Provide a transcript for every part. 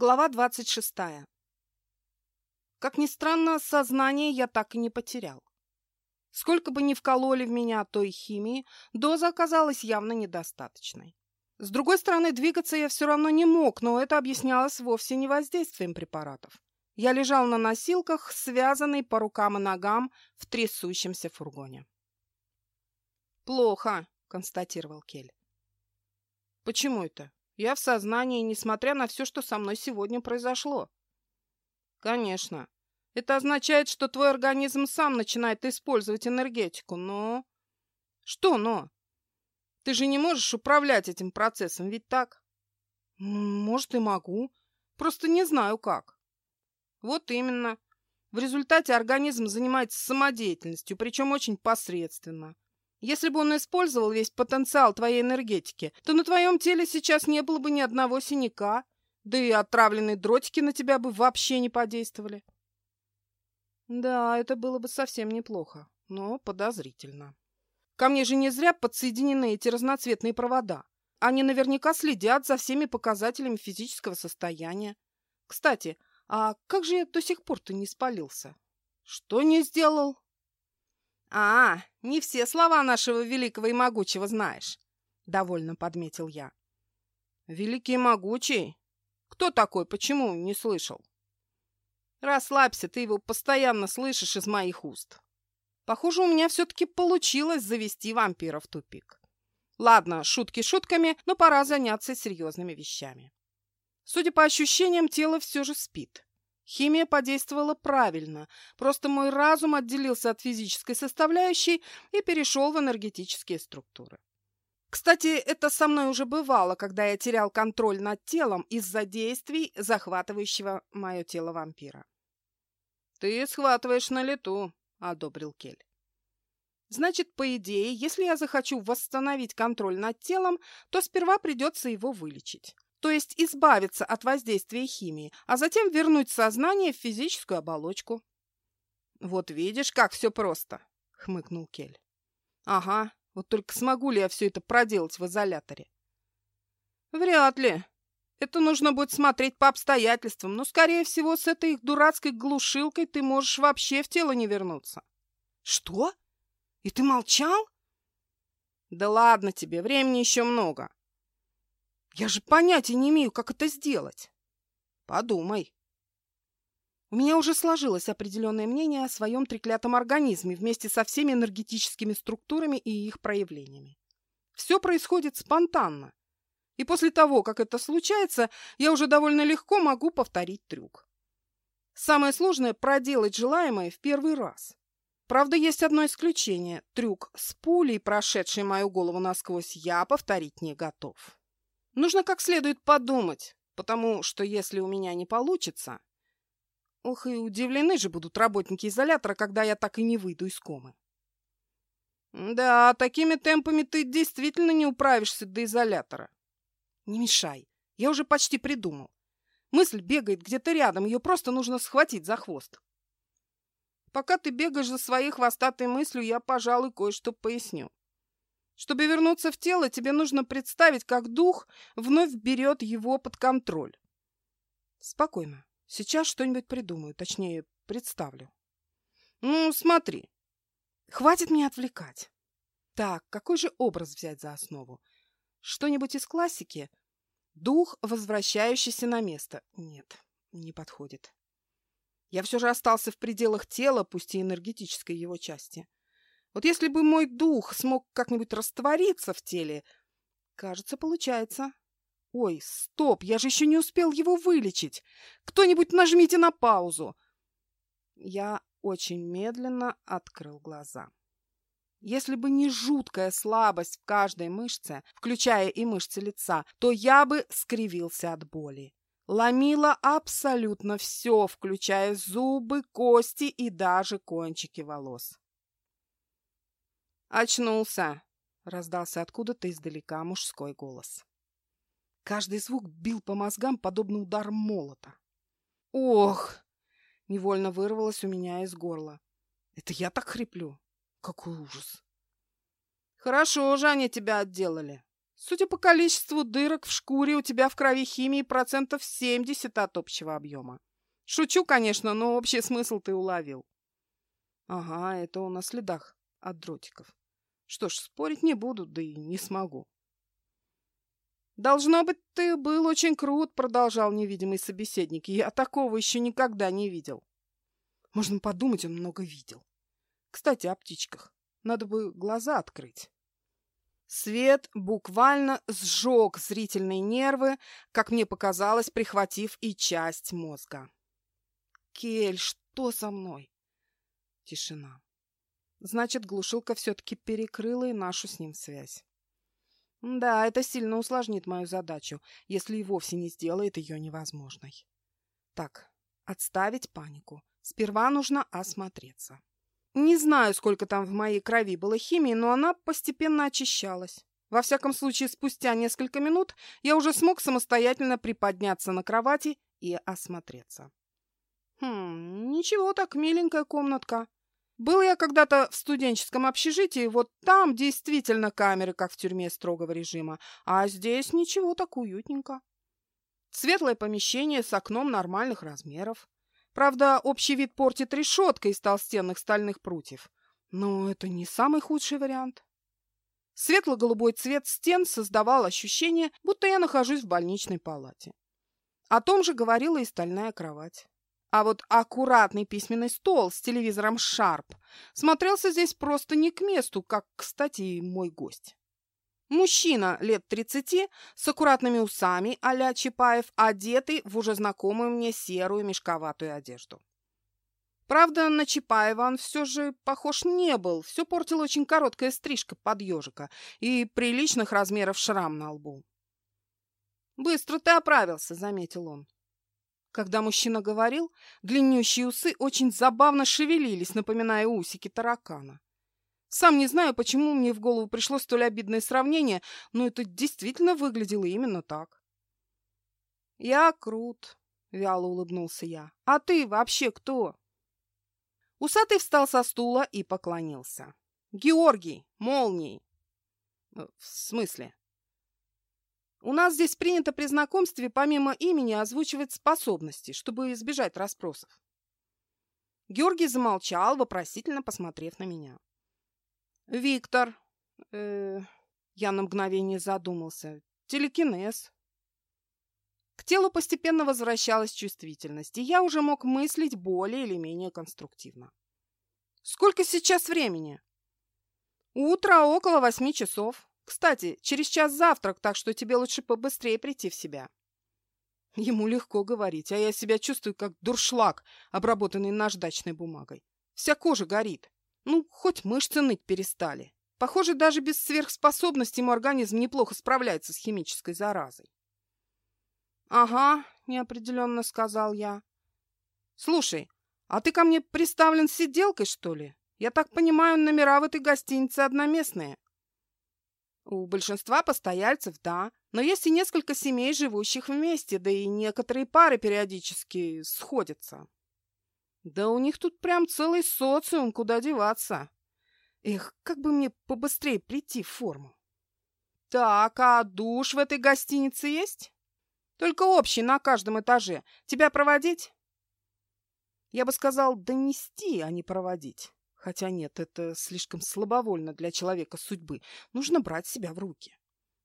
Глава 26. Как ни странно, сознание я так и не потерял. Сколько бы ни вкололи в меня той химии, доза оказалась явно недостаточной. С другой стороны, двигаться я все равно не мог, но это объяснялось вовсе не воздействием препаратов. Я лежал на носилках, связанный по рукам и ногам в трясущемся фургоне. «Плохо», — констатировал Кель. «Почему это?» Я в сознании, несмотря на все, что со мной сегодня произошло. Конечно. Это означает, что твой организм сам начинает использовать энергетику, но... Что но? Ты же не можешь управлять этим процессом, ведь так? Может, и могу. Просто не знаю как. Вот именно. В результате организм занимается самодеятельностью, причем очень посредственно. Если бы он использовал весь потенциал твоей энергетики, то на твоем теле сейчас не было бы ни одного синяка, да и отравленные дротики на тебя бы вообще не подействовали. Да, это было бы совсем неплохо, но подозрительно. Ко мне же не зря подсоединены эти разноцветные провода. Они наверняка следят за всеми показателями физического состояния. Кстати, а как же я до сих пор-то не спалился? Что не сделал? «А, не все слова нашего великого и могучего знаешь», — довольно подметил я. «Великий и могучий? Кто такой? Почему не слышал?» «Расслабься, ты его постоянно слышишь из моих уст. Похоже, у меня все-таки получилось завести вампира в тупик. Ладно, шутки шутками, но пора заняться серьезными вещами. Судя по ощущениям, тело все же спит. Химия подействовала правильно, просто мой разум отделился от физической составляющей и перешел в энергетические структуры. Кстати, это со мной уже бывало, когда я терял контроль над телом из-за действий, захватывающего мое тело вампира. «Ты схватываешь на лету», — одобрил Кель. Значит, по идее, если я захочу восстановить контроль над телом, то сперва придется его вылечить то есть избавиться от воздействия химии, а затем вернуть сознание в физическую оболочку. «Вот видишь, как все просто!» — хмыкнул Кель. «Ага, вот только смогу ли я все это проделать в изоляторе?» «Вряд ли. Это нужно будет смотреть по обстоятельствам, но, скорее всего, с этой их дурацкой глушилкой ты можешь вообще в тело не вернуться». «Что? И ты молчал?» «Да ладно тебе, времени еще много. Я же понятия не имею, как это сделать. Подумай. У меня уже сложилось определенное мнение о своем треклятом организме вместе со всеми энергетическими структурами и их проявлениями. Все происходит спонтанно. И после того, как это случается, я уже довольно легко могу повторить трюк. Самое сложное – проделать желаемое в первый раз. Правда, есть одно исключение. Трюк с пулей, прошедшей мою голову насквозь, я повторить не готов. Нужно как следует подумать, потому что если у меня не получится... Ох, и удивлены же будут работники изолятора, когда я так и не выйду из комы. Да, такими темпами ты действительно не управишься до изолятора. Не мешай, я уже почти придумал. Мысль бегает где-то рядом, ее просто нужно схватить за хвост. Пока ты бегаешь за своей хвостатой мыслью, я, пожалуй, кое-что поясню. Чтобы вернуться в тело, тебе нужно представить, как дух вновь берет его под контроль. Спокойно. Сейчас что-нибудь придумаю, точнее, представлю. Ну, смотри. Хватит меня отвлекать. Так, какой же образ взять за основу? Что-нибудь из классики? Дух, возвращающийся на место. Нет, не подходит. Я все же остался в пределах тела, пусть и энергетической его части. Вот если бы мой дух смог как-нибудь раствориться в теле... Кажется, получается. Ой, стоп, я же еще не успел его вылечить. Кто-нибудь нажмите на паузу. Я очень медленно открыл глаза. Если бы не жуткая слабость в каждой мышце, включая и мышцы лица, то я бы скривился от боли. Ломила абсолютно все, включая зубы, кости и даже кончики волос. «Очнулся!» — раздался откуда-то издалека мужской голос. Каждый звук бил по мозгам, подобно удару молота. «Ох!» — невольно вырвалось у меня из горла. «Это я так хриплю? Какой ужас!» «Хорошо же они тебя отделали. Судя по количеству дырок в шкуре, у тебя в крови химии процентов 70 от общего объема. Шучу, конечно, но общий смысл ты уловил. Ага, это он на следах от дротиков. Что ж, спорить не буду, да и не смогу. «Должно быть, ты был очень крут», — продолжал невидимый собеседник. «Я такого еще никогда не видел». Можно подумать, он много видел. Кстати, о птичках. Надо бы глаза открыть. Свет буквально сжег зрительные нервы, как мне показалось, прихватив и часть мозга. «Кель, что со мной?» Тишина. Значит, глушилка все-таки перекрыла и нашу с ним связь. Да, это сильно усложнит мою задачу, если и вовсе не сделает ее невозможной. Так, отставить панику. Сперва нужно осмотреться. Не знаю, сколько там в моей крови было химии, но она постепенно очищалась. Во всяком случае, спустя несколько минут я уже смог самостоятельно приподняться на кровати и осмотреться. Хм, ничего так, миленькая комнатка. Был я когда-то в студенческом общежитии, вот там действительно камеры, как в тюрьме строгого режима, а здесь ничего так уютненько. Светлое помещение с окном нормальных размеров. Правда, общий вид портит решетка из толстенных стальных прутьев. Но это не самый худший вариант. Светло-голубой цвет стен создавал ощущение, будто я нахожусь в больничной палате. О том же говорила и стальная кровать. А вот аккуратный письменный стол с телевизором Sharp смотрелся здесь просто не к месту, как, кстати, и мой гость. Мужчина лет тридцати с аккуратными усами а-ля Чапаев, одетый в уже знакомую мне серую мешковатую одежду. Правда, на Чапаева он все же похож не был, все портила очень короткая стрижка под ежика и приличных размеров шрам на лбу. «Быстро ты оправился», — заметил он. Когда мужчина говорил, длиннющие усы очень забавно шевелились, напоминая усики таракана. Сам не знаю, почему мне в голову пришло столь обидное сравнение, но это действительно выглядело именно так. «Я крут», — вяло улыбнулся я. «А ты вообще кто?» Усатый встал со стула и поклонился. «Георгий, молнией». «В смысле?» «У нас здесь принято при знакомстве помимо имени озвучивать способности, чтобы избежать расспросов». Георгий замолчал, вопросительно посмотрев на меня. Виктор. Э, я на мгновение задумался. Телекинез. К телу постепенно возвращалась чувствительность, и я уже мог мыслить более или менее конструктивно. Сколько сейчас времени? Утро около восьми часов. Кстати, через час завтрак, так что тебе лучше побыстрее прийти в себя. Ему легко говорить, а я себя чувствую как дуршлаг, обработанный наждачной бумагой. Вся кожа горит. Ну, хоть мышцы ныть перестали. Похоже, даже без сверхспособностей мой организм неплохо справляется с химической заразой. «Ага», — неопределенно сказал я. «Слушай, а ты ко мне приставлен сиделкой, что ли? Я так понимаю, номера в этой гостинице одноместные». У большинства постояльцев, да, но есть и несколько семей, живущих вместе, да и некоторые пары периодически сходятся. Да у них тут прям целый социум, куда деваться. Эх, как бы мне побыстрее прийти в форму. Так, а душ в этой гостинице есть? Только общий на каждом этаже. Тебя проводить? Я бы сказал, донести, а не проводить. Хотя нет, это слишком слабовольно для человека судьбы. Нужно брать себя в руки.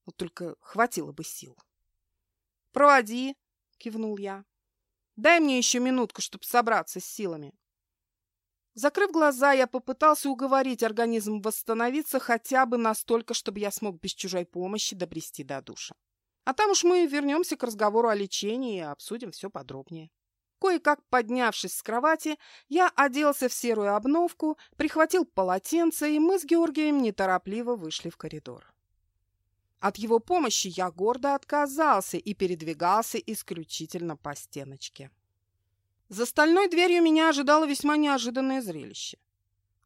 Вот только хватило бы сил. «Проводи!» — кивнул я. Дай мне еще минутку, чтобы собраться с силами. Закрыв глаза, я попытался уговорить организм восстановиться хотя бы настолько, чтобы я смог без чужой помощи добрести до душа. А там уж мы вернемся к разговору о лечении и обсудим все подробнее. Кое-как поднявшись с кровати, я оделся в серую обновку, прихватил полотенце, и мы с Георгием неторопливо вышли в коридор. От его помощи я гордо отказался и передвигался исключительно по стеночке. За стальной дверью меня ожидало весьма неожиданное зрелище.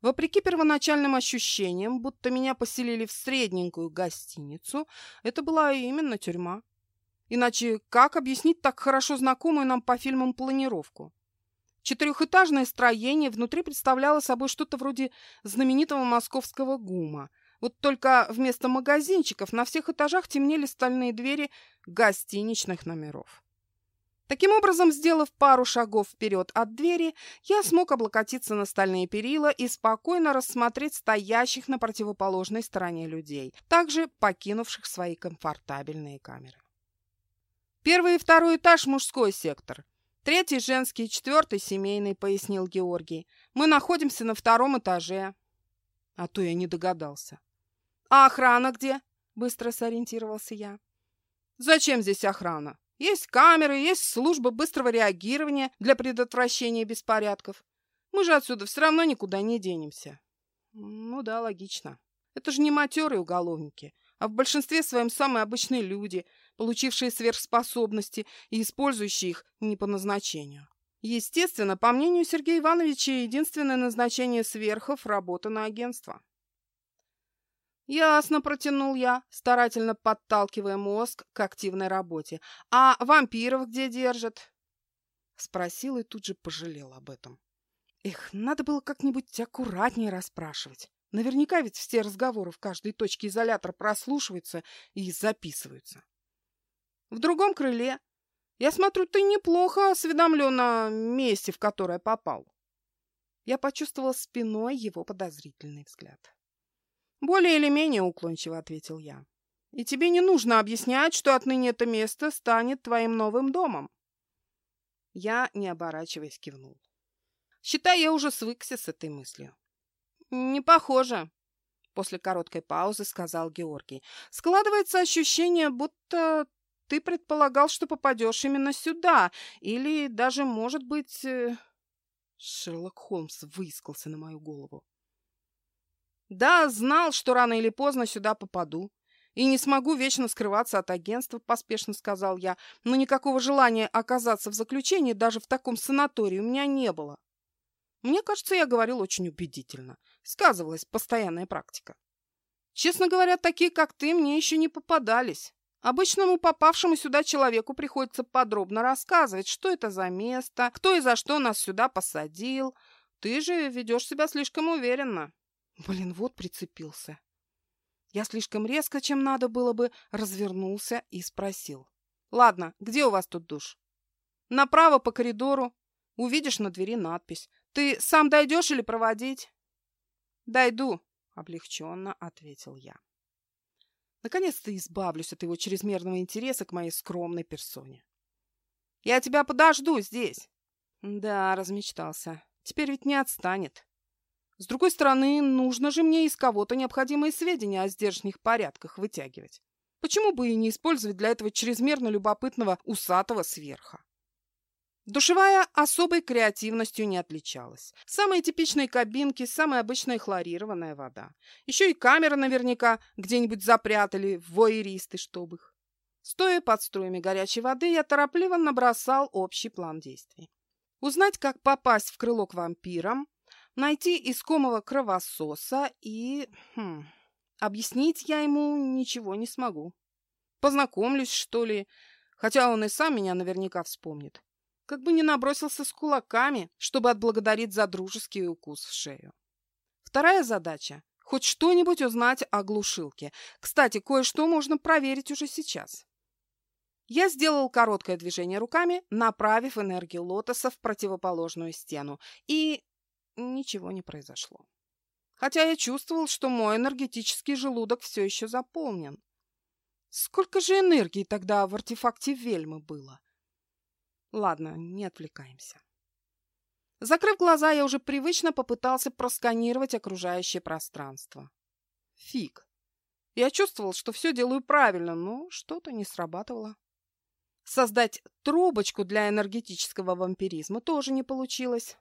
Вопреки первоначальным ощущениям, будто меня поселили в средненькую гостиницу, это была именно тюрьма. Иначе как объяснить так хорошо знакомую нам по фильмам планировку? Четырехэтажное строение внутри представляло собой что-то вроде знаменитого московского ГУМа, Вот только вместо магазинчиков на всех этажах темнели стальные двери гостиничных номеров. Таким образом, сделав пару шагов вперед от двери, я смог облокотиться на стальные перила и спокойно рассмотреть стоящих на противоположной стороне людей, также покинувших свои комфортабельные камеры. Первый и второй этаж – мужской сектор. Третий – женский, четвертый – семейный, пояснил Георгий. Мы находимся на втором этаже. А то я не догадался. А охрана где? Быстро сориентировался я. Зачем здесь охрана? Есть камеры, есть служба быстрого реагирования для предотвращения беспорядков. Мы же отсюда все равно никуда не денемся. Ну да, логично. Это же не матерые уголовники, а в большинстве своем самые обычные люди, получившие сверхспособности и использующие их не по назначению. Естественно, по мнению Сергея Ивановича, единственное назначение сверхов – работа на агентство. «Ясно», — протянул я, старательно подталкивая мозг к активной работе. «А вампиров где держат?» Спросил и тут же пожалел об этом. Эх, надо было как-нибудь аккуратнее расспрашивать. Наверняка ведь все разговоры в каждой точке изолятора прослушиваются и записываются. В другом крыле. Я смотрю, ты неплохо осведомлен о месте, в которое попал. Я почувствовал спиной его подозрительный взгляд. «Более или менее уклончиво», — ответил я. «И тебе не нужно объяснять, что отныне это место станет твоим новым домом». Я, не оборачиваясь, кивнул. Считай, я уже свыкся с этой мыслью. «Не похоже», — после короткой паузы сказал Георгий. «Складывается ощущение, будто ты предполагал, что попадешь именно сюда, или даже, может быть...» э, Шерлок Холмс выискался на мою голову. Да, знал, что рано или поздно сюда попаду. И не смогу вечно скрываться от агентства, поспешно сказал я, но никакого желания оказаться в заключении даже в таком санатории у меня не было. Мне кажется, я говорил очень убедительно. Сказывалась постоянная практика. Честно говоря, такие, как ты, мне еще не попадались. Обычному попавшему сюда человеку приходится подробно рассказывать, что это за место, кто и за что нас сюда посадил. Ты же ведешь себя слишком уверенно. Блин, вот прицепился. Я слишком резко, чем надо было бы, развернулся и спросил. «Ладно, где у вас тут душ?» «Направо по коридору. Увидишь на двери надпись. Ты сам дойдешь или проводить?» «Дойду», — облегченно ответил я. Наконец-то избавлюсь от его чрезмерного интереса к моей скромной персоне. «Я тебя подожду здесь!» «Да, размечтался. Теперь ведь не отстанет. С другой стороны, нужно же мне из кого-то необходимые сведения о здешних порядках вытягивать. Почему бы и не использовать для этого чрезмерно любопытного усатого сверха? Душевая особой креативностью не отличалась. Самые типичные кабинки, самая обычная хлорированная вода. Еще и камеры наверняка где-нибудь запрятали, воеристы, чтобы их. Стоя под струями горячей воды, я торопливо набросал общий план действий. Узнать, как попасть в крыло к вампирам, найти искомого кровососа и... Хм, объяснить я ему ничего не смогу. Познакомлюсь, что ли, хотя он и сам меня наверняка вспомнит. Как бы не набросился с кулаками, чтобы отблагодарить за дружеский укус в шею. Вторая задача — хоть что-нибудь узнать о глушилке. Кстати, кое-что можно проверить уже сейчас. Я сделал короткое движение руками, направив энергию лотоса в противоположную стену, и ничего не произошло. Хотя я чувствовал, что мой энергетический желудок все еще заполнен. Сколько же энергии тогда в артефакте Вельмы было? Ладно, не отвлекаемся. Закрыв глаза, я уже привычно попытался просканировать окружающее пространство. Фиг. Я чувствовал, что все делаю правильно, но что-то не срабатывало. Создать трубочку для энергетического вампиризма тоже не получилось.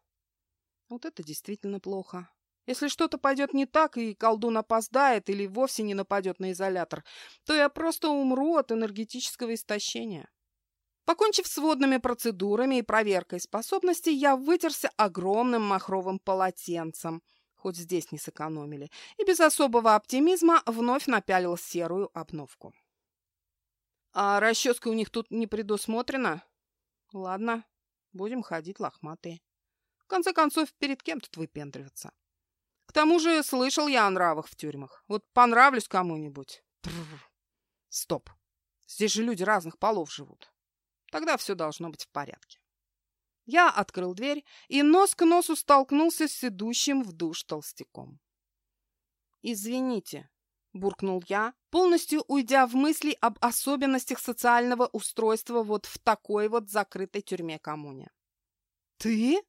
Вот это действительно плохо. Если что-то пойдет не так, и колдун опоздает или вовсе не нападет на изолятор, то я просто умру от энергетического истощения. Покончив с водными процедурами и проверкой способностей, я вытерся огромным махровым полотенцем, хоть здесь не сэкономили, и без особого оптимизма вновь напялил серую обновку. А расческа у них тут не предусмотрена? Ладно, будем ходить лохматые. В конце концов, перед кем тут выпендриваться? К тому же слышал я о нравах в тюрьмах. Вот понравлюсь кому-нибудь. Стоп. Здесь же люди разных полов живут. Тогда все должно быть в порядке. Я открыл дверь и нос к носу столкнулся с идущим в душ толстяком. «Извините», — буркнул я, полностью уйдя в мысли об особенностях социального устройства вот в такой вот закрытой тюрьме-коммуне. «Ты?»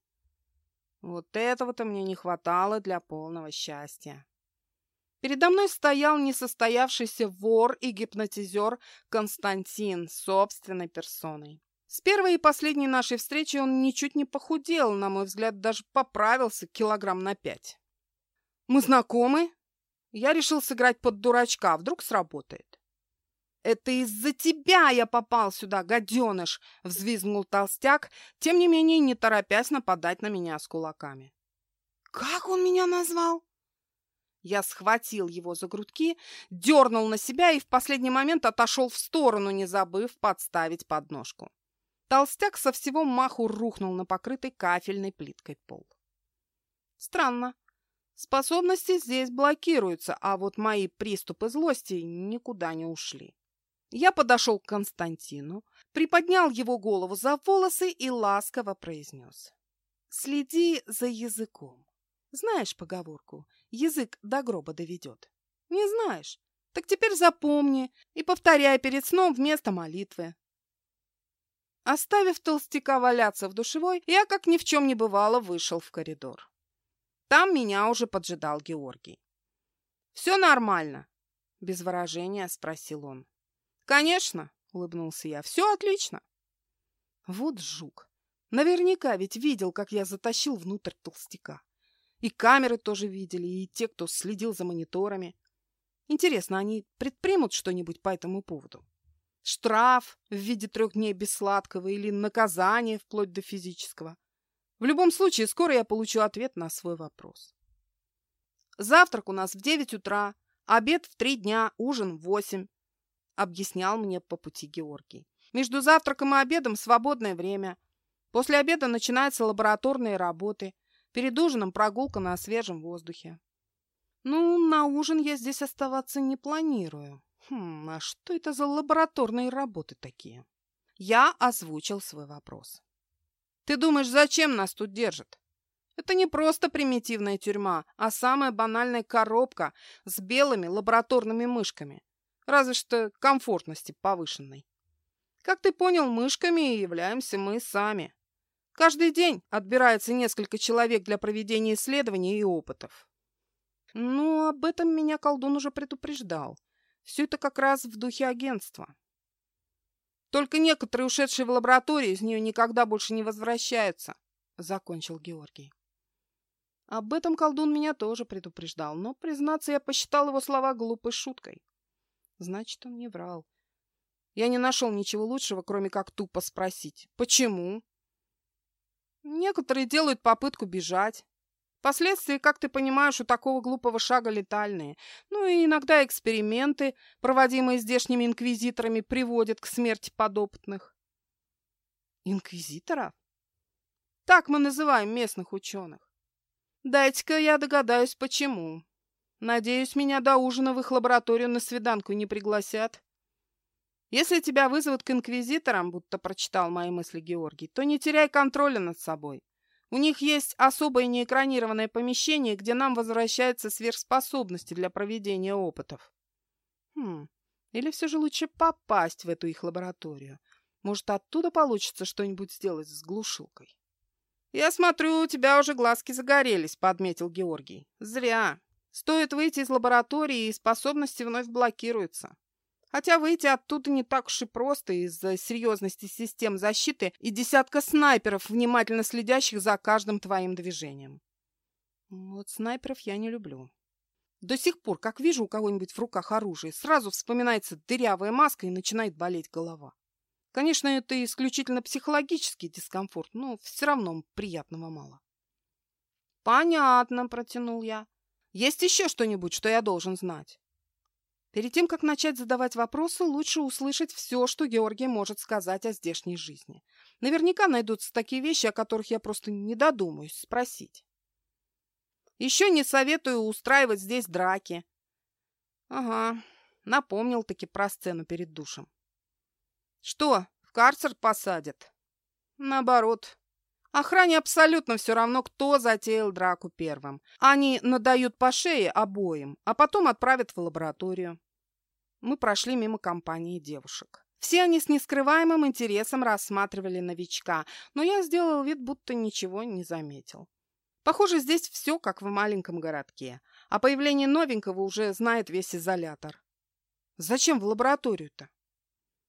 Вот этого-то мне не хватало для полного счастья. Передо мной стоял несостоявшийся вор и гипнотизер Константин собственной персоной. С первой и последней нашей встречи он ничуть не похудел, на мой взгляд, даже поправился килограмм на пять. «Мы знакомы?» Я решил сыграть под дурачка, вдруг сработает. «Это из-за тебя я попал сюда, гаденыш!» — взвизгнул толстяк, тем не менее не торопясь нападать на меня с кулаками. «Как он меня назвал?» Я схватил его за грудки, дернул на себя и в последний момент отошел в сторону, не забыв подставить подножку. Толстяк со всего маху рухнул на покрытый кафельной плиткой пол. Странно. Способности здесь блокируются, а вот мои приступы злости никуда не ушли. Я подошел к Константину, приподнял его голову за волосы и ласково произнес. «Следи за языком. Знаешь поговорку «язык до гроба доведет»? Не знаешь? Так теперь запомни и повторяй перед сном вместо молитвы. Оставив толстяка валяться в душевой, я, как ни в чем не бывало, вышел в коридор. Там меня уже поджидал Георгий. «Все нормально?» — без выражения спросил он. «Конечно», — улыбнулся я, — «все отлично». Вот жук. Наверняка ведь видел, как я затащил внутрь толстяка. И камеры тоже видели, и те, кто следил за мониторами. Интересно, они предпримут что-нибудь по этому поводу? Штраф в виде трех дней без сладкого или наказание вплоть до физического? В любом случае, скоро я получу ответ на свой вопрос. Завтрак у нас в девять утра, обед в три дня, ужин в восемь объяснял мне по пути Георгий. Между завтраком и обедом свободное время. После обеда начинаются лабораторные работы. Перед ужином прогулка на свежем воздухе. Ну, на ужин я здесь оставаться не планирую. Хм, а что это за лабораторные работы такие? Я озвучил свой вопрос. Ты думаешь, зачем нас тут держат? Это не просто примитивная тюрьма, а самая банальная коробка с белыми лабораторными мышками разве что комфортности повышенной. Как ты понял, мышками являемся мы сами. Каждый день отбирается несколько человек для проведения исследований и опытов. Ну, об этом меня колдун уже предупреждал. Все это как раз в духе агентства. Только некоторые, ушедшие в лабораторию, из нее никогда больше не возвращаются, — закончил Георгий. Об этом колдун меня тоже предупреждал, но, признаться, я посчитал его слова глупой шуткой. Значит, он не врал. Я не нашел ничего лучшего, кроме как тупо спросить. Почему? Некоторые делают попытку бежать. Последствия, как ты понимаешь, у такого глупого шага летальные. Ну и иногда эксперименты, проводимые здешними инквизиторами, приводят к смерти подопытных. Инквизиторов? Так мы называем местных ученых. Дайте-ка я догадаюсь, почему. Надеюсь, меня до ужина в их лабораторию на свиданку не пригласят. Если тебя вызовут к инквизиторам, будто прочитал мои мысли Георгий, то не теряй контроля над собой. У них есть особое неэкранированное помещение, где нам возвращаются сверхспособности для проведения опытов. Хм, или все же лучше попасть в эту их лабораторию. Может, оттуда получится что-нибудь сделать с глушилкой. «Я смотрю, у тебя уже глазки загорелись», — подметил Георгий. «Зря. Стоит выйти из лаборатории, и способности вновь блокируются. Хотя выйти оттуда не так уж и просто из-за серьезности систем защиты и десятка снайперов, внимательно следящих за каждым твоим движением. Вот снайперов я не люблю. До сих пор, как вижу у кого-нибудь в руках оружие, сразу вспоминается дырявая маска и начинает болеть голова. Конечно, это исключительно психологический дискомфорт, но все равно приятного мало. «Понятно», — протянул я. Есть еще что-нибудь, что я должен знать? Перед тем, как начать задавать вопросы, лучше услышать все, что Георгий может сказать о здешней жизни. Наверняка найдутся такие вещи, о которых я просто не додумаюсь спросить. Еще не советую устраивать здесь драки. Ага, напомнил-таки про сцену перед душем. Что, в карцер посадят? Наоборот. Охране абсолютно все равно, кто затеял драку первым. Они надают по шее обоим, а потом отправят в лабораторию. Мы прошли мимо компании девушек. Все они с нескрываемым интересом рассматривали новичка, но я сделал вид, будто ничего не заметил. Похоже, здесь все как в маленьком городке, а появление новенького уже знает весь изолятор. Зачем в лабораторию-то?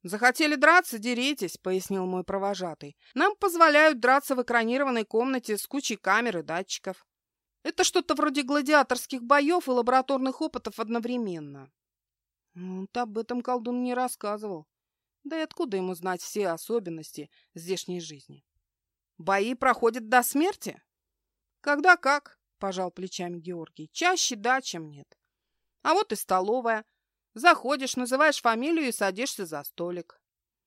«Захотели драться? Деритесь», — пояснил мой провожатый. «Нам позволяют драться в экранированной комнате с кучей камер и датчиков. Это что-то вроде гладиаторских боев и лабораторных опытов одновременно». Вот об этом колдун не рассказывал. Да и откуда ему знать все особенности здешней жизни? Бои проходят до смерти? Когда как, пожал плечами Георгий. Чаще да, чем нет. А вот и столовая. Заходишь, называешь фамилию и садишься за столик.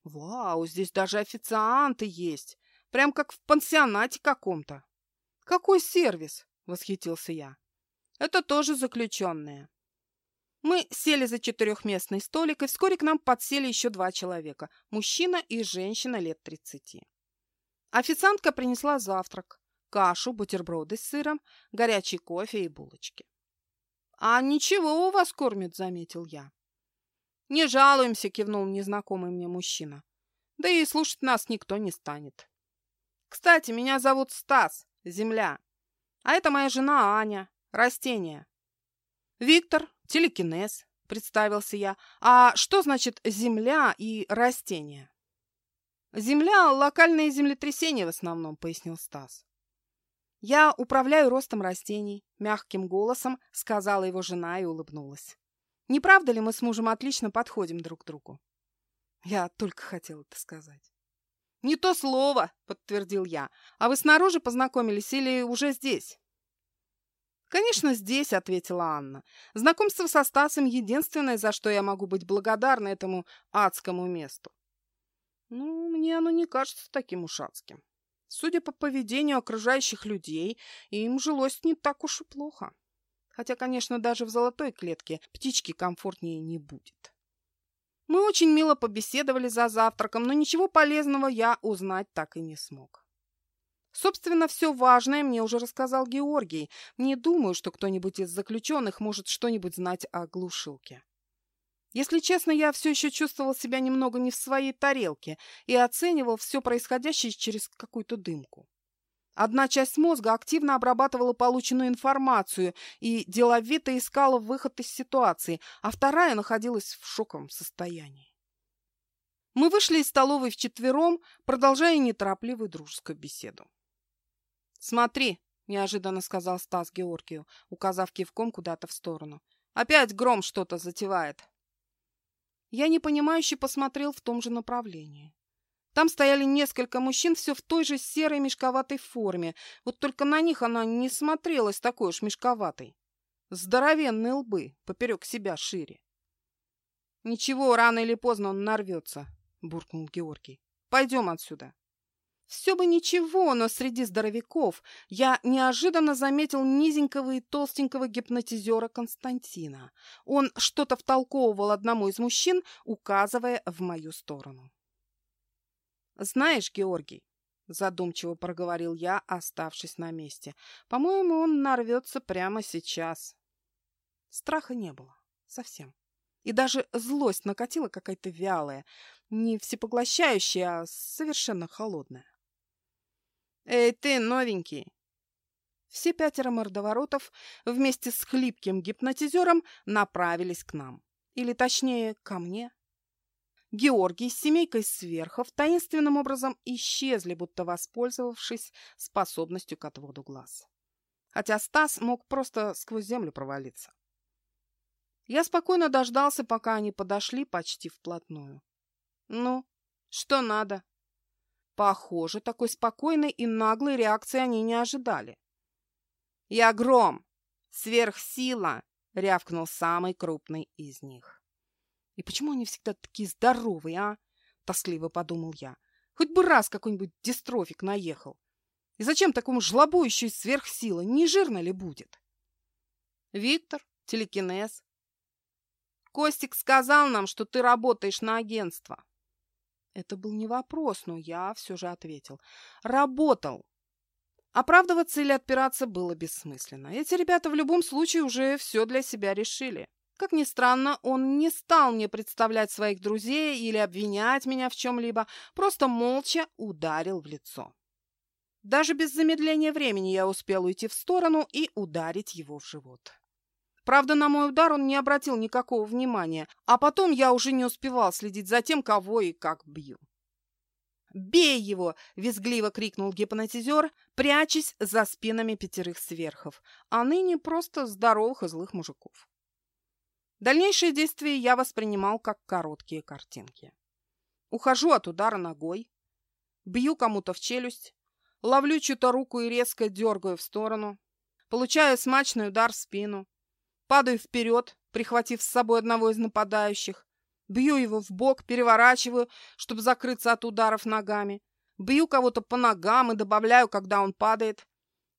Вау, здесь даже официанты есть. Прям как в пансионате каком-то. Какой сервис? Восхитился я. Это тоже заключенные. Мы сели за четырехместный столик, и вскоре к нам подсели еще два человека – мужчина и женщина лет тридцати. Официантка принесла завтрак – кашу, бутерброды с сыром, горячий кофе и булочки. «А ничего у вас кормят», – заметил я. «Не жалуемся», – кивнул незнакомый мне мужчина. «Да и слушать нас никто не станет». «Кстати, меня зовут Стас, Земля. А это моя жена Аня, растение». «Виктор, телекинез», — представился я. «А что значит земля и растения?» «Земля — локальные землетрясения в основном», — пояснил Стас. «Я управляю ростом растений», — мягким голосом сказала его жена и улыбнулась. «Не правда ли мы с мужем отлично подходим друг к другу?» Я только хотел это сказать. «Не то слово», — подтвердил я. «А вы снаружи познакомились или уже здесь?» «Конечно, здесь», — ответила Анна. «Знакомство со Стасом — единственное, за что я могу быть благодарна этому адскому месту». «Ну, мне оно не кажется таким уж адским. Судя по поведению окружающих людей, им жилось не так уж и плохо. Хотя, конечно, даже в золотой клетке птички комфортнее не будет». Мы очень мило побеседовали за завтраком, но ничего полезного я узнать так и не смог. Собственно, все важное мне уже рассказал Георгий. Не думаю, что кто-нибудь из заключенных может что-нибудь знать о глушилке. Если честно, я все еще чувствовал себя немного не в своей тарелке и оценивал все происходящее через какую-то дымку. Одна часть мозга активно обрабатывала полученную информацию и деловито искала выход из ситуации, а вторая находилась в шоковом состоянии. Мы вышли из столовой вчетвером, продолжая неторопливую дружескую беседу. «Смотри!» — неожиданно сказал Стас Георгию, указав кивком куда-то в сторону. «Опять гром что-то затевает!» Я непонимающе посмотрел в том же направлении. Там стояли несколько мужчин все в той же серой мешковатой форме, вот только на них она не смотрелась такой уж мешковатой. Здоровенные лбы, поперек себя шире. «Ничего, рано или поздно он нарвется», — буркнул Георгий. «Пойдем отсюда». Все бы ничего, но среди здоровяков я неожиданно заметил низенького и толстенького гипнотизера Константина. Он что-то втолковывал одному из мужчин, указывая в мою сторону. «Знаешь, Георгий», — задумчиво проговорил я, оставшись на месте, — «по-моему, он нарвется прямо сейчас». Страха не было. Совсем. И даже злость накатила какая-то вялая, не всепоглощающая, а совершенно холодная. «Эй, ты, новенький!» Все пятеро мордоворотов вместе с хлипким гипнотизером направились к нам. Или, точнее, ко мне. Георгий с семейкой сверхов таинственным образом исчезли, будто воспользовавшись способностью к отводу глаз. Хотя Стас мог просто сквозь землю провалиться. Я спокойно дождался, пока они подошли почти вплотную. «Ну, что надо?» Похоже, такой спокойной и наглой реакции они не ожидали. «Я гром! Сверхсила!» — рявкнул самый крупный из них. «И почему они всегда такие здоровые, а?» — тоскливо подумал я. «Хоть бы раз какой-нибудь дистрофик наехал. И зачем такому жлобу еще и сверхсила? Не жирно ли будет?» Виктор, телекинез. Костик сказал нам, что ты работаешь на агентство. Это был не вопрос, но я все же ответил. Работал. Оправдываться или отпираться было бессмысленно. Эти ребята в любом случае уже все для себя решили. Как ни странно, он не стал мне представлять своих друзей или обвинять меня в чем-либо, просто молча ударил в лицо. Даже без замедления времени я успел уйти в сторону и ударить его в живот. Правда, на мой удар он не обратил никакого внимания, а потом я уже не успевал следить за тем, кого и как бью. «Бей его!» – визгливо крикнул гипнотизер, прячась за спинами пятерых сверхов, а ныне просто здоровых и злых мужиков. Дальнейшие действия я воспринимал как короткие картинки. Ухожу от удара ногой, бью кому-то в челюсть, ловлю чью-то руку и резко дергаю в сторону, получаю смачный удар в спину, падаю вперед, прихватив с собой одного из нападающих, бью его в бок, переворачиваю, чтобы закрыться от ударов ногами, бью кого-то по ногам и добавляю, когда он падает,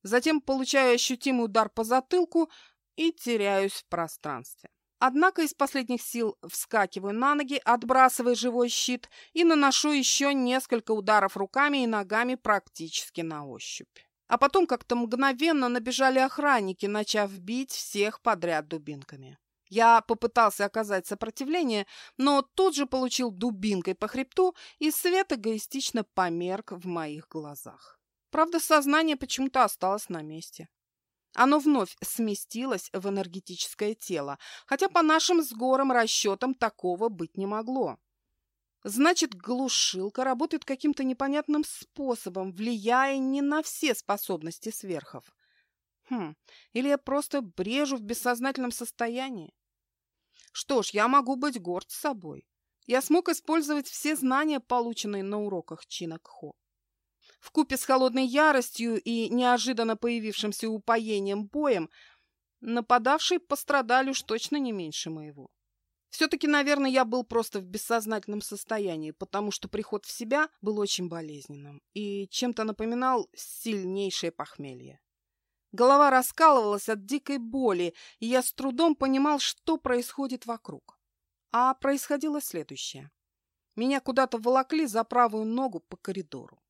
затем получаю ощутимый удар по затылку и теряюсь в пространстве. Однако из последних сил вскакиваю на ноги, отбрасывая живой щит и наношу еще несколько ударов руками и ногами практически на ощупь. А потом как-то мгновенно набежали охранники, начав бить всех подряд дубинками. Я попытался оказать сопротивление, но тут же получил дубинкой по хребту, и свет эгоистично померк в моих глазах. Правда, сознание почему-то осталось на месте. Оно вновь сместилось в энергетическое тело, хотя по нашим с гором расчетам такого быть не могло. Значит, глушилка работает каким-то непонятным способом, влияя не на все способности сверхов. Хм, или я просто брежу в бессознательном состоянии? Что ж, я могу быть горд собой. Я смог использовать все знания, полученные на уроках Чинакхо. В купе с холодной яростью и неожиданно появившимся упоением боем нападавшие пострадали уж точно не меньше моего. Все-таки, наверное, я был просто в бессознательном состоянии, потому что приход в себя был очень болезненным и чем-то напоминал сильнейшее похмелье. Голова раскалывалась от дикой боли, и я с трудом понимал, что происходит вокруг. А происходило следующее. Меня куда-то волокли за правую ногу по коридору.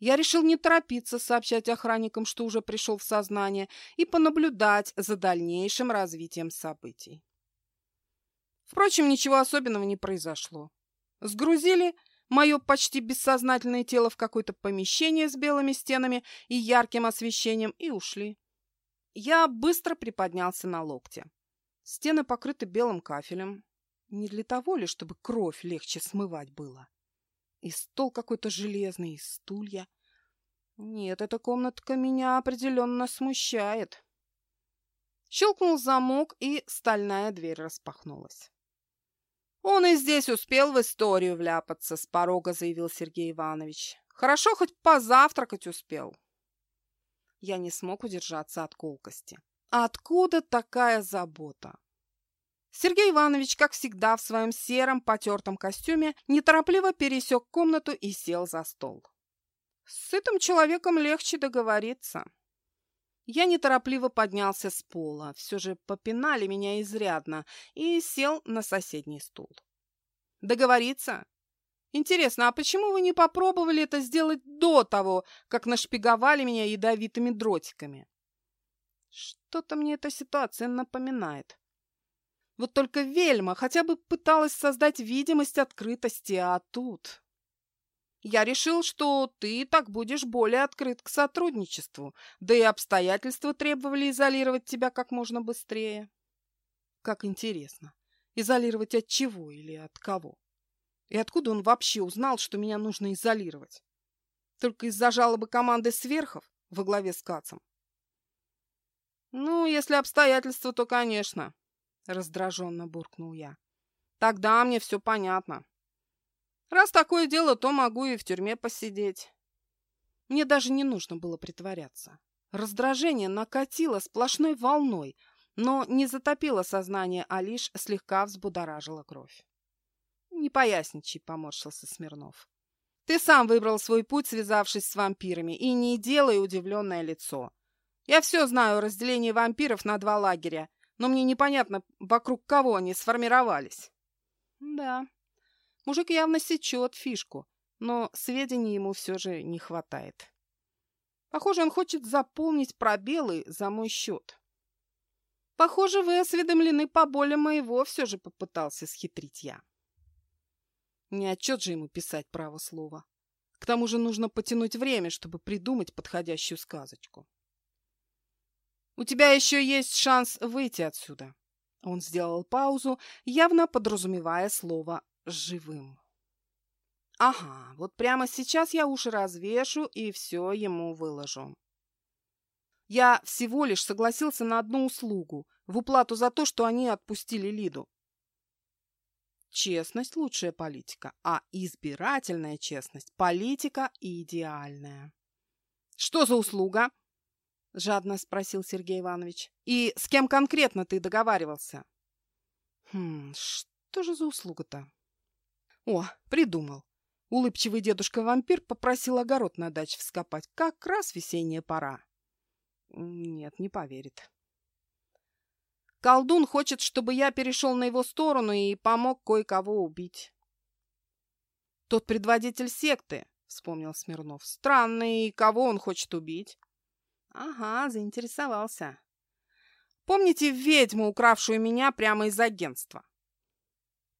Я решил не торопиться сообщать охранникам, что уже пришел в сознание, и понаблюдать за дальнейшим развитием событий. Впрочем, ничего особенного не произошло. Сгрузили мое почти бессознательное тело в какое-то помещение с белыми стенами и ярким освещением и ушли. Я быстро приподнялся на локте. Стены покрыты белым кафелем. Не для того ли, чтобы кровь легче смывать было? И стол какой-то железный, и стулья. Нет, эта комнатка меня определенно смущает. Щелкнул замок, и стальная дверь распахнулась. «Он и здесь успел в историю вляпаться», — с порога заявил Сергей Иванович. «Хорошо, хоть позавтракать успел». Я не смог удержаться от колкости. «Откуда такая забота? Сергей Иванович, как всегда, в своем сером потертом костюме неторопливо пересек комнату и сел за стол. С этим человеком легче договориться. Я неторопливо поднялся с пола, все же попинали меня изрядно, и сел на соседний стул. Договориться? Интересно, а почему вы не попробовали это сделать до того, как нашпиговали меня ядовитыми дротиками? Что-то мне эта ситуация напоминает. Вот только Вельма хотя бы пыталась создать видимость открытости, а тут... Я решил, что ты так будешь более открыт к сотрудничеству, да и обстоятельства требовали изолировать тебя как можно быстрее. Как интересно, изолировать от чего или от кого? И откуда он вообще узнал, что меня нужно изолировать? Только из-за жалобы команды сверхов во главе с Кацем? Ну, если обстоятельства, то, конечно. — раздраженно буркнул я. «Тогда мне все понятно. Раз такое дело, то могу и в тюрьме посидеть». Мне даже не нужно было притворяться. Раздражение накатило сплошной волной, но не затопило сознание, а лишь слегка взбудоражило кровь. «Не поясничай», — поморщился Смирнов. «Ты сам выбрал свой путь, связавшись с вампирами, и не делай удивленное лицо. Я все знаю о разделении вампиров на два лагеря, но мне непонятно, вокруг кого они сформировались. Да, мужик явно сечет фишку, но сведений ему все же не хватает. Похоже, он хочет заполнить пробелы за мой счет. Похоже, вы осведомлены по более моего, все же попытался схитрить я. Не отчет же ему писать право слова. К тому же нужно потянуть время, чтобы придумать подходящую сказочку. «У тебя еще есть шанс выйти отсюда». Он сделал паузу, явно подразумевая слово «живым». «Ага, вот прямо сейчас я уши развешу и все ему выложу». Я всего лишь согласился на одну услугу, в уплату за то, что они отпустили Лиду. Честность – лучшая политика, а избирательная честность – политика идеальная. «Что за услуга?» – жадно спросил Сергей Иванович. «И с кем конкретно ты договаривался?» «Хм, что же за услуга-то?» «О, придумал. Улыбчивый дедушка-вампир попросил огород на даче вскопать. Как раз весенняя пора». «Нет, не поверит». Колдун хочет, чтобы я перешел на его сторону и помог кое-кого убить. Тот предводитель секты, вспомнил Смирнов. Странный, кого он хочет убить? Ага, заинтересовался. Помните ведьму, укравшую меня прямо из агентства?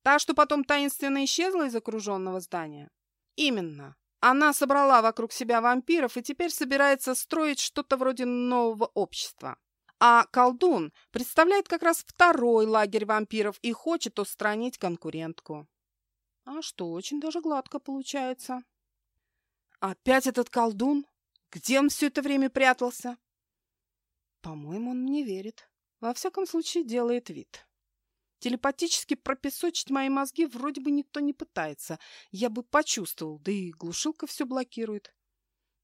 Та, что потом таинственно исчезла из окруженного здания? Именно. Она собрала вокруг себя вампиров и теперь собирается строить что-то вроде нового общества. А колдун представляет как раз второй лагерь вампиров и хочет устранить конкурентку. А что, очень даже гладко получается. Опять этот колдун? Где он все это время прятался? По-моему, он мне верит. Во всяком случае, делает вид. Телепатически пропесочить мои мозги вроде бы никто не пытается. Я бы почувствовал, да и глушилка все блокирует.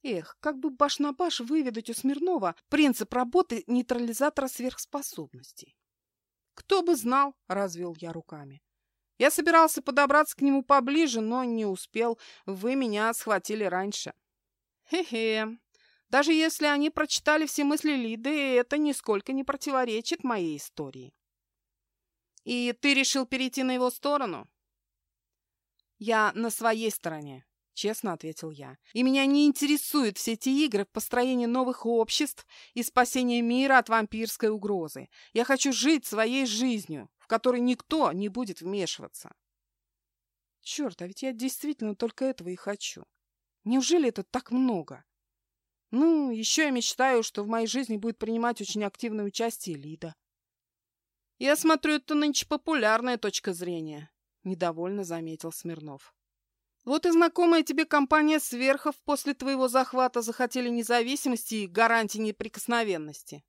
Эх, как бы баш на баш выведать у Смирнова принцип работы нейтрализатора сверхспособностей. Кто бы знал, развел я руками. Я собирался подобраться к нему поближе, но не успел. Вы меня схватили раньше. Хе-хе. Даже если они прочитали все мысли Лиды, это нисколько не противоречит моей истории. И ты решил перейти на его сторону? Я на своей стороне, Честно ответил я. И меня не интересуют все эти игры в построении новых обществ и спасения мира от вампирской угрозы. Я хочу жить своей жизнью, в которой никто не будет вмешиваться. Черт, а ведь я действительно только этого и хочу. Неужели это так много? Ну, еще я мечтаю, что в моей жизни будет принимать очень активное участие Лида. Я смотрю, это нынче популярная точка зрения, недовольно заметил Смирнов. Вот и знакомая тебе компания сверхов после твоего захвата захотели независимости и гарантии неприкосновенности.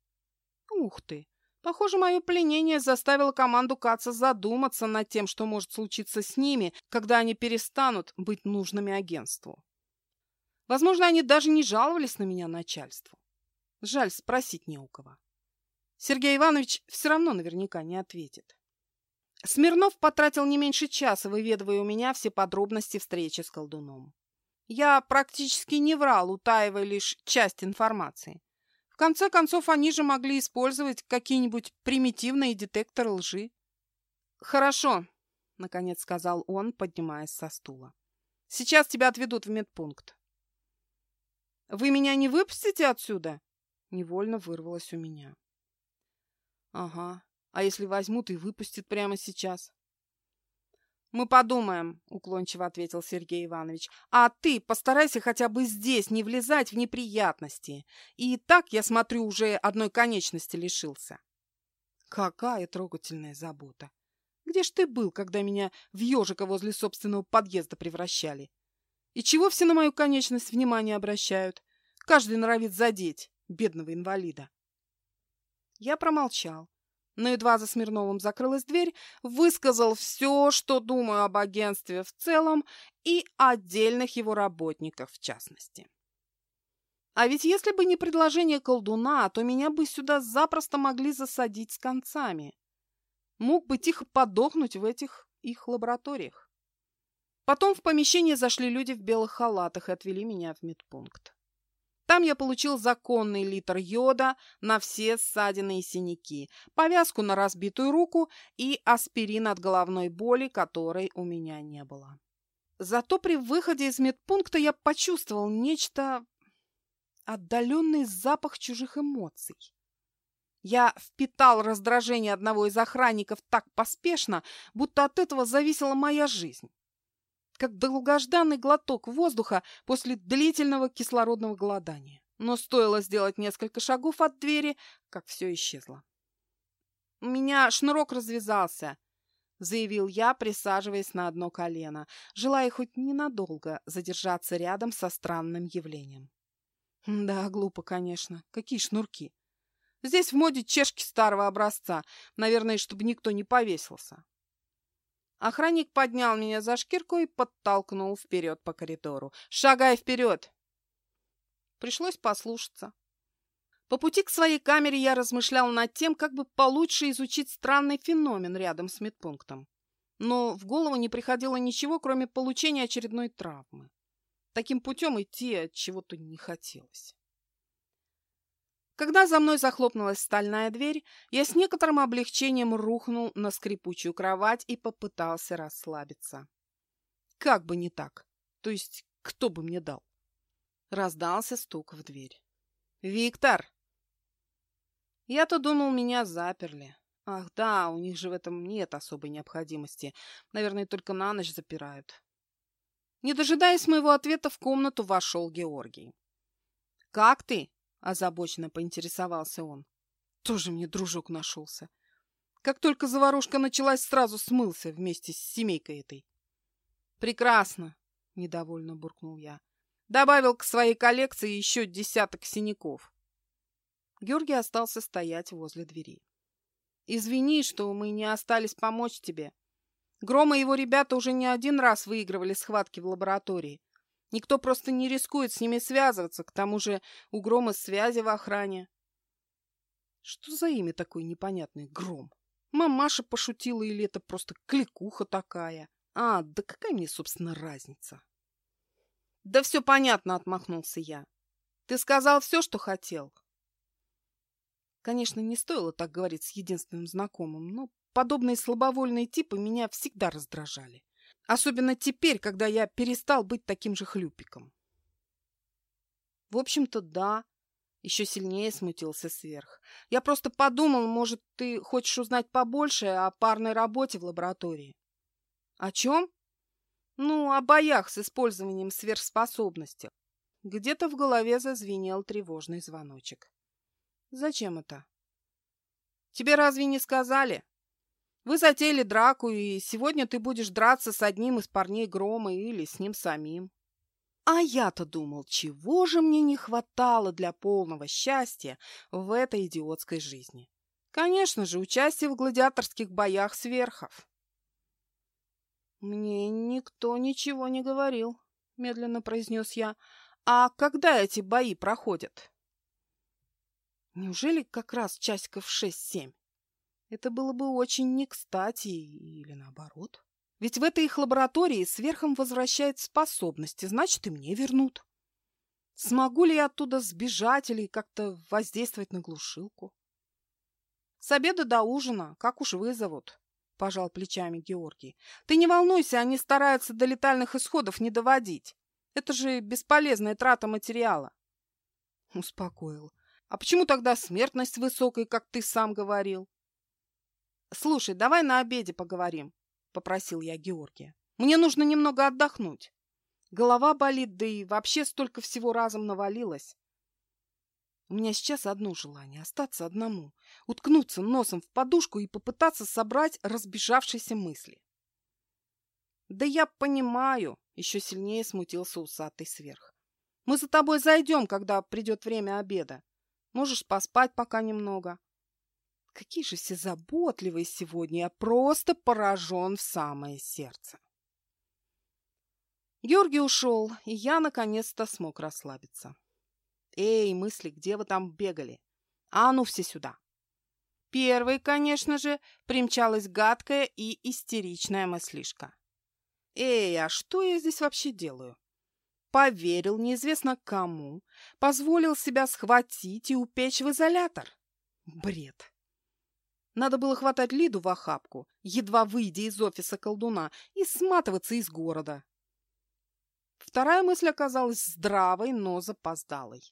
Ух ты! Похоже, мое пленение заставило команду Каца задуматься над тем, что может случиться с ними, когда они перестанут быть нужными агентству. Возможно, они даже не жаловались на меня начальству. Жаль, спросить не у кого. Сергей Иванович все равно наверняка не ответит. Смирнов потратил не меньше часа, выведывая у меня все подробности встречи с колдуном. Я практически не врал, утаивая лишь часть информации. В конце концов, они же могли использовать какие-нибудь примитивные детекторы лжи. «Хорошо», — наконец сказал он, поднимаясь со стула. «Сейчас тебя отведут в медпункт». «Вы меня не выпустите отсюда?» Невольно вырвалось у меня. «Ага, а если возьмут и выпустят прямо сейчас? «Мы подумаем», — уклончиво ответил Сергей Иванович. «А ты постарайся хотя бы здесь не влезать в неприятности. И так, я смотрю, уже одной конечности лишился». Какая трогательная забота! Где ж ты был, когда меня в ежика возле собственного подъезда превращали? И чего все на мою конечность внимание обращают? Каждый норовит задеть бедного инвалида. Я промолчал, но едва за Смирновым закрылась дверь, высказал все, что думаю об агентстве в целом и отдельных его работниках в частности. А ведь если бы не предложение колдуна, то меня бы сюда запросто могли засадить с концами. Мог бы тихо подохнуть в этих их лабораториях. Потом в помещение зашли люди в белых халатах и отвели меня в медпункт. Там я получил законный литр йода на все ссадины и синяки, повязку на разбитую руку и аспирин от головной боли, которой у меня не было. Зато при выходе из медпункта я почувствовал нечто... отдаленный запах чужих эмоций. Я впитал раздражение одного из охранников так поспешно, будто от этого зависела моя жизнь. Как долгожданный глоток воздуха после длительного кислородного голодания. Но стоило сделать несколько шагов от двери, как все исчезло. «У меня шнурок развязался», заявил я, присаживаясь на одно колено, желая хоть ненадолго задержаться рядом со странным явлением. Да, глупо, конечно. Какие шнурки? Здесь в моде чешки старого образца, наверное, чтобы никто не повесился. Охранник поднял меня за шкирку и подтолкнул вперед по коридору. «Шагай вперед!» Пришлось послушаться. По пути к своей камере я размышлял над тем, как бы получше изучить странный феномен рядом с медпунктом. Но в голову не приходило ничего, кроме получения очередной травмы. Таким путем идти от чего-то не хотелось. Когда за мной захлопнулась стальная дверь, я с некоторым облегчением рухнул на скрипучую кровать и попытался расслабиться. Как бы не так. То есть, кто бы мне дал? Раздался стук в дверь. «Виктор!» Я-то думал, меня заперли. Ах, да, у них же в этом нет особой необходимости. Наверное, только на ночь запирают. Не дожидаясь моего ответа, в комнату вошел Георгий. «Как ты?» – озабоченно поинтересовался он. Тоже мне дружок нашелся. Как только заварушка началась, сразу смылся вместе с семейкой этой. «Прекрасно!» – недовольно буркнул я. Добавил к своей коллекции еще десяток синяков. Георгий остался стоять возле двери. «Извини, что мы не остались помочь тебе. Грома и его ребята уже не один раз выигрывали схватки в лаборатории. Никто просто не рискует с ними связываться, к тому же у Грома связи в охране». Что за имя такое непонятное? Гром. Мамаша пошутила или это просто кликуха такая? А, да какая мне, собственно, разница? Да все понятно, отмахнулся я. Ты сказал все, что хотел. Конечно, не стоило так говорить с единственным знакомым, но подобные слабовольные типы меня всегда раздражали. Особенно теперь, когда я перестал быть таким же хлюпиком. В общем-то, да. Еще сильнее смутился сверх. Я просто подумал, может, ты хочешь узнать побольше о парной работе в лаборатории. О чем? Ну, о боях с использованием сверхспособностей. Где-то в голове зазвенел тревожный звоночек. Зачем это? Тебе разве не сказали? Вы затеяли драку, и сегодня ты будешь драться с одним из парней Грома или с ним самим. А я-то думал, чего же мне не хватало для полного счастья в этой идиотской жизни. Конечно же, участие в гладиаторских боях сверхов. Мне никто ничего не говорил, медленно произнес я. А когда эти бои проходят? Неужели как раз часиков шесть-семь? Это было бы очень не кстати или наоборот. Ведь в этой их лаборатории сверхом возвращают способности, значит, и мне вернут. Смогу ли я оттуда сбежать или как-то воздействовать на глушилку? С обеда до ужина, как уж вызовут, — пожал плечами Георгий. Ты не волнуйся, они стараются до летальных исходов не доводить. Это же бесполезная трата материала. Успокоил. А почему тогда смертность высокая, как ты сам говорил? Слушай, давай на обеде поговорим, попросил я Георгия. Мне нужно немного отдохнуть. Голова болит, да и вообще столько всего разом навалилось. У меня сейчас одно желание — остаться одному, уткнуться носом в подушку и попытаться собрать разбежавшиеся мысли. «Да я понимаю», — еще сильнее смутился усатый сверх. «Мы за тобой зайдем, когда придет время обеда. Можешь поспать пока немного. Какие же все заботливые сегодня. Я просто поражен в самое сердце. Георгий ушел, и я наконец-то смог расслабиться. Эй, мысли, где вы там бегали? А ну все сюда. Первой, конечно же, примчалась гадкая и истеричная мыслишка. Эй, а что я здесь вообще делаю? поверил неизвестно кому, позволил себя схватить и упечь в изолятор. Бред. Надо было хватать Лиду в охапку, едва выйдя из офиса колдуна, и сматываться из города. Вторая мысль оказалась здравой, но запоздалой.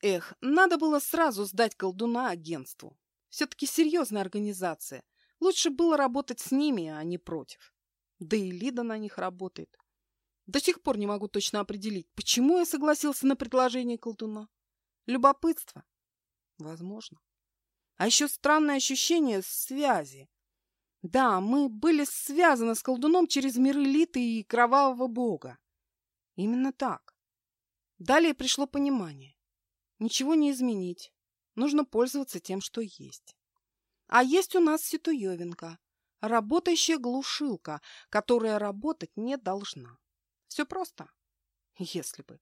Эх, надо было сразу сдать колдуна агентству. Все-таки серьезная организация. Лучше было работать с ними, а не против. Да и Лида на них работает. До сих пор не могу точно определить, почему я согласился на предложение колдуна. Любопытство? Возможно. А еще странное ощущение связи. Да, мы были связаны с колдуном через миры Литы и Кровавого Бога. Именно так. Далее пришло понимание. Ничего не изменить. Нужно пользоваться тем, что есть. А есть у нас Ситуевенко, работающая глушилка, которая работать не должна. Все просто. Если бы.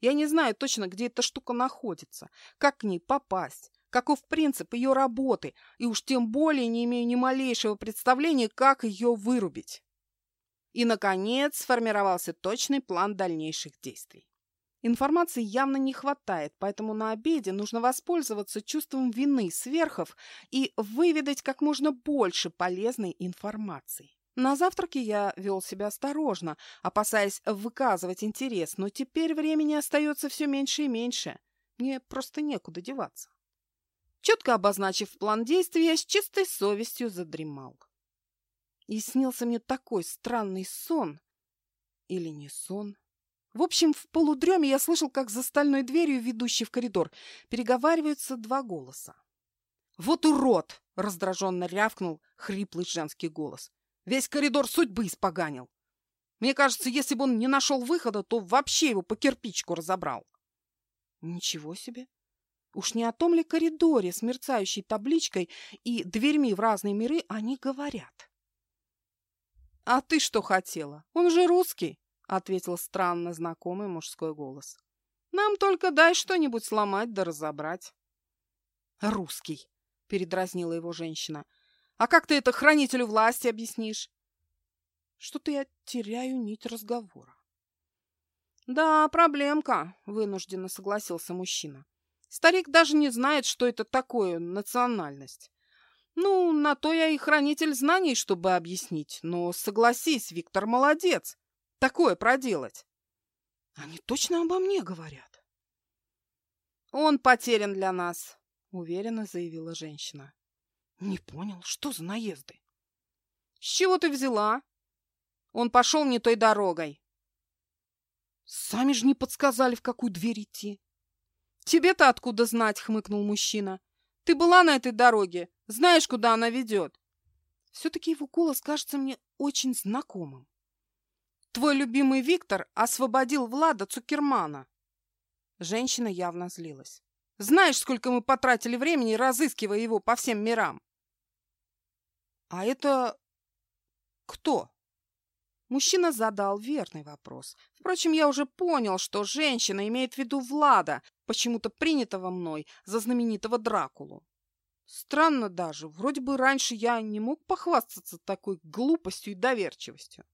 Я не знаю точно, где эта штука находится, как к ней попасть, каков принцип ее работы, и уж тем более не имею ни малейшего представления, как ее вырубить. И, наконец, сформировался точный план дальнейших действий. Информации явно не хватает, поэтому на обеде нужно воспользоваться чувством вины сверхов и выведать как можно больше полезной информации. На завтраке я вел себя осторожно, опасаясь выказывать интерес, но теперь времени остается все меньше и меньше. Мне просто некуда деваться. Четко обозначив план действий, я с чистой совестью задремал. И снился мне такой странный сон. Или не сон? В общем, в полудреме я слышал, как за стальной дверью, ведущей в коридор, переговариваются два голоса. «Вот урод!» — раздраженно рявкнул хриплый женский голос. «Весь коридор судьбы испоганил. Мне кажется, если бы он не нашел выхода, то вообще его по кирпичку разобрал». «Ничего себе! Уж не о том ли коридоре с мерцающей табличкой и дверьми в разные миры они говорят?» «А ты что хотела? Он же русский!» — ответил странно знакомый мужской голос. «Нам только дай что-нибудь сломать да разобрать». «Русский», — передразнила его женщина. «А как ты это хранителю власти объяснишь?» «Что-то я теряю нить разговора». «Да, проблемка», — вынужденно согласился мужчина. «Старик даже не знает, что это такое национальность». «Ну, на то я и хранитель знаний, чтобы объяснить. Но согласись, Виктор молодец такое проделать? Они точно обо мне говорят. Он потерян для нас, уверенно заявила женщина. Не понял, что за наезды? С чего ты взяла? Он пошел не той дорогой. Сами же не подсказали, в какую дверь идти. Тебе-то откуда знать, хмыкнул мужчина. Ты была на этой дороге, знаешь, куда она ведет. Все-таки его голос кажется мне очень знакомым. Твой любимый Виктор освободил Влада Цукермана. Женщина явно злилась. Знаешь, сколько мы потратили времени, разыскивая его по всем мирам? А это кто? Мужчина задал верный вопрос. Впрочем, я уже понял, что женщина имеет в виду Влада, почему-то принятого мной за знаменитого Дракулу. Странно даже, вроде бы раньше я не мог похвастаться такой глупостью и доверчивостью.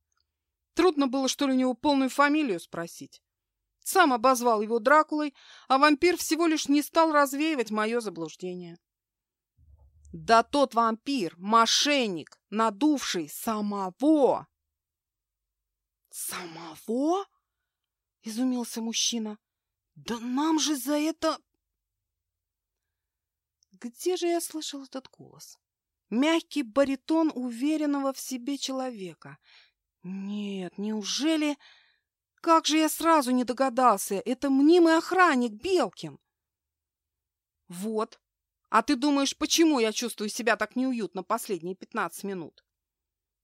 Трудно было, что ли, у него полную фамилию спросить. Сам обозвал его Дракулой, а вампир всего лишь не стал развеивать мое заблуждение. Да тот вампир, мошенник, надувший самого. Самого? Изумился мужчина. Да нам же за это... Где же я слышал этот голос? Мягкий баритон уверенного в себе человека — нет, неужели... Как же я сразу не догадался? Это мнимый охранник Белкин. Вот. А ты думаешь, почему я чувствую себя так неуютно последние пятнадцать минут?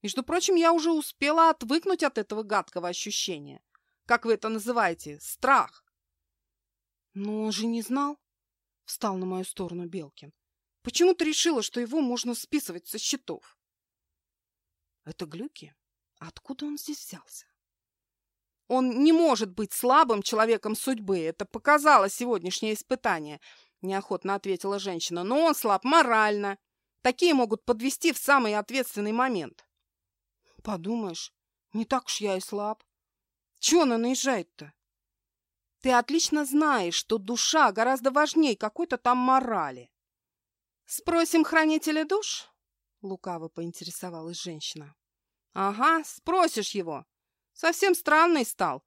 Между прочим, я уже успела отвыкнуть от этого гадкого ощущения. Как вы это называете? Страх. Но он же не знал. Встал на мою сторону Белкин. Почему ты решила, что его можно списывать со счетов? Это глюки? Откуда он здесь взялся? Он не может быть слабым человеком судьбы. Это показало сегодняшнее испытание, неохотно ответила женщина. Но он слаб морально. Такие могут подвести в самый ответственный момент. Подумаешь, не так уж я и слаб. Чего она наезжает-то? Ты отлично знаешь, что душа гораздо важнее какой-то там морали. Спросим хранителя душ? Лукаво поинтересовалась женщина. Ага, спросишь его. Совсем странный стал.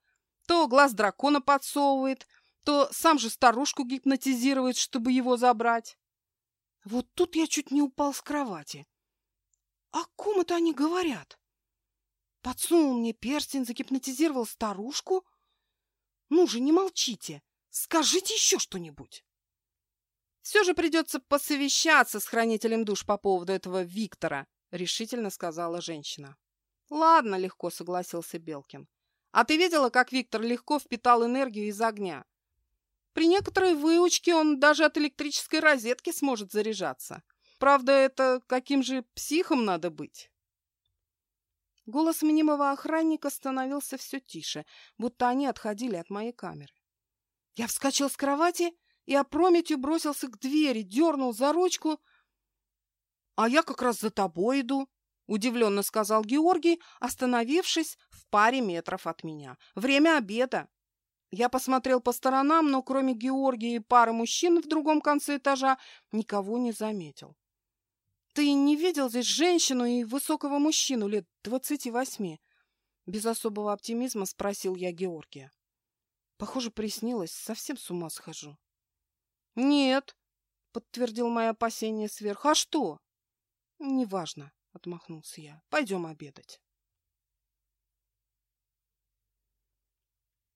То глаз дракона подсовывает, то сам же старушку гипнотизирует, чтобы его забрать. Вот тут я чуть не упал с кровати. О ком это они говорят? Подсунул мне перстень, загипнотизировал старушку? Ну же, не молчите. Скажите еще что-нибудь. Все же придется посовещаться с хранителем душ по поводу этого Виктора, решительно сказала женщина. Ладно, легко согласился Белкин. А ты видела, как Виктор легко впитал энергию из огня? При некоторой выучке он даже от электрической розетки сможет заряжаться. Правда, это каким же психом надо быть? Голос мнимого охранника становился все тише, будто они отходили от моей камеры. Я вскочил с кровати и опрометью бросился к двери, дернул за ручку. — А я как раз за тобой иду, — удивленно сказал Георгий, остановившись в паре метров от меня. — Время обеда. Я посмотрел по сторонам, но кроме Георгия и пары мужчин в другом конце этажа никого не заметил. Ты не видел здесь женщину и высокого мужчину лет двадцати восьми? Без особого оптимизма спросил я Георгия. Похоже, приснилось, совсем с ума схожу. Нет, подтвердил мои опасения сверху. А что? Неважно, отмахнулся я. Пойдем обедать.